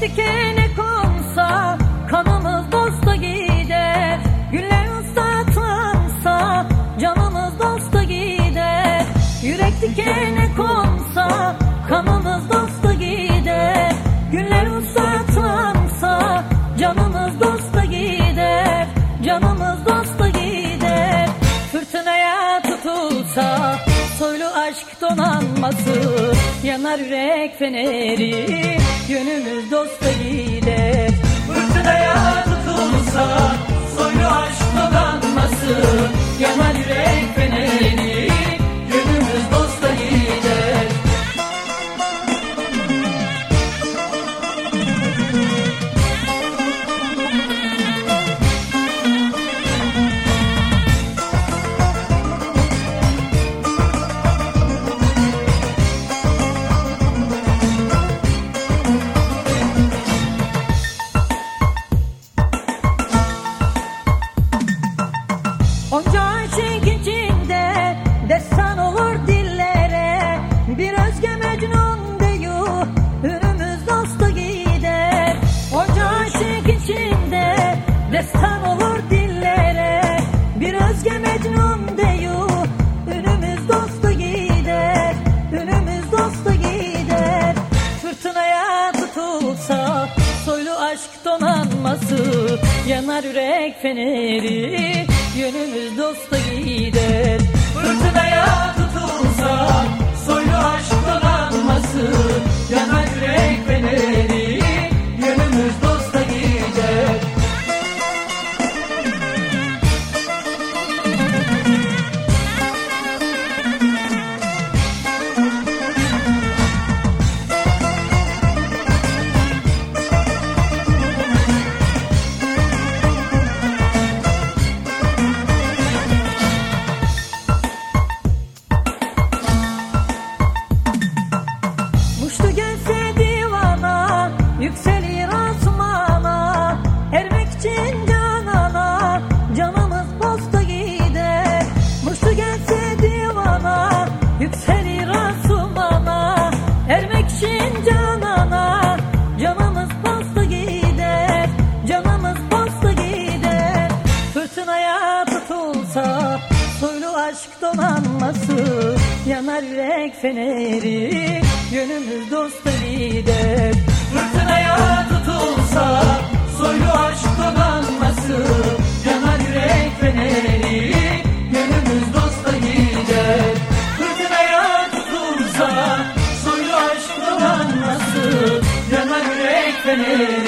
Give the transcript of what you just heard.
dikeni konsa kanımız dosta gider. Güller ıslatlansa canımız dosta gider. Yürek dikeni konsa kanımız dosta gider. Güller ıslatlansa canımız dosta gider. Canımız dosta gider. Fırtınaya tutulsa soylu aşk donanması. Yanar yürek feneri yönümüz dosta gider Fırtınaya tutulsa soylu aşk donanması Yanar destan olur dillere. Bir özge mecnun deyu. Ünümüz dosta gider. Ünümüz dosta gider. Fırtınaya tutulsa soylu aşk donanması. Yanar yürek feneri. Yönümüz dosta gider. Fırtınaya Yürek feneri Yönümüz dosta gider Fırtınaya tutulsa Soylu aşk donanması Yanar yürek feneri Yönümüz dosta gider Fırtınaya tutulsa Soylu aşk donanması Yanar yürek feneri